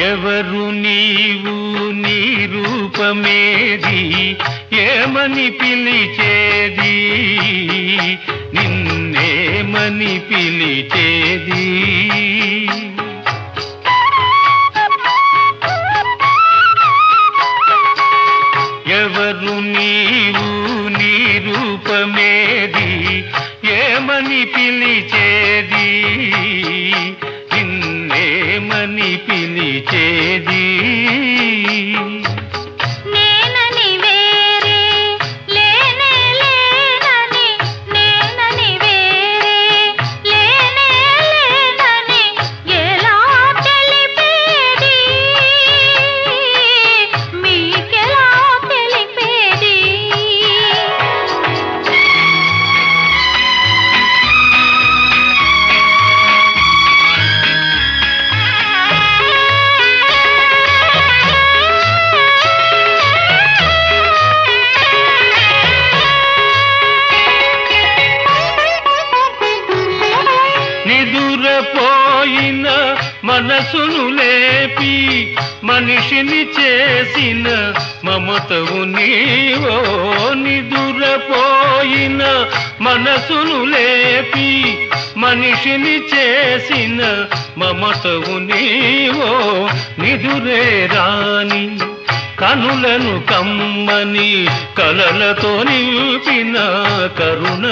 ఎవరు నీవు నీ రూపమేది? ఏమని పిలిచేది? నిన్నేమని పిలిచేది? ఎవరు నీవు నీ రూపమేది? ఏమని పిలిచేది? ప్రేమని పిలిచేది. నిదురపోయిన మనసును లేపి మనిషిని చేసిన మమతవు నీవో నిదురపోయిన మనసును లేపి మనిషిని చేసిన మమతవు నీవో నిదురే రాని కనులను కమ్మని కలలతో నింపిన కరుణ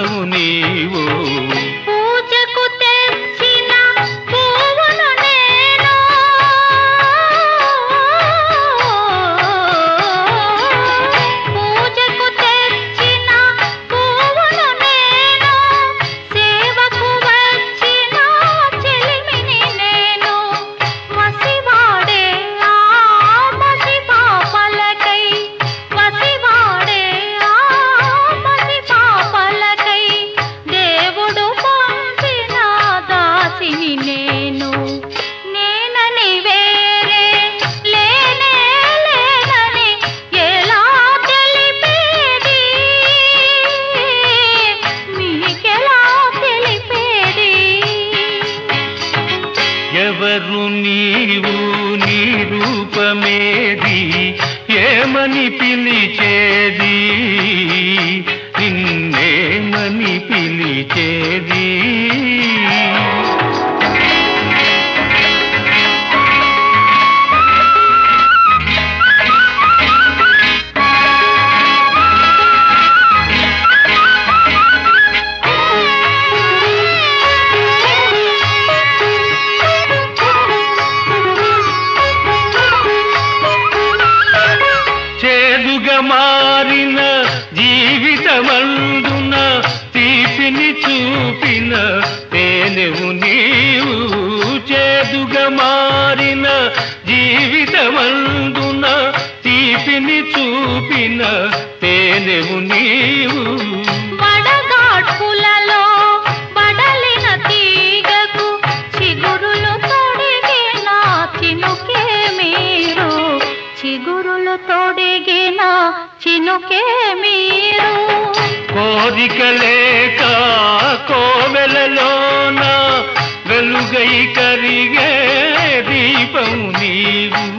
రూపమేది ఏమని పిలిచేది? నిన్నేమని పిలిచేది? జీవితమందున తీపిని చూపిన తేనెవు నీవు చేదుగా మారిన జీవితమందున తీపిని చూపిన తేనెవు నీవు తొడిగిన చినుకే మీరు. కోరిక లేక కోవెలలోన వెలుగై కరిగే దీపం నీవు.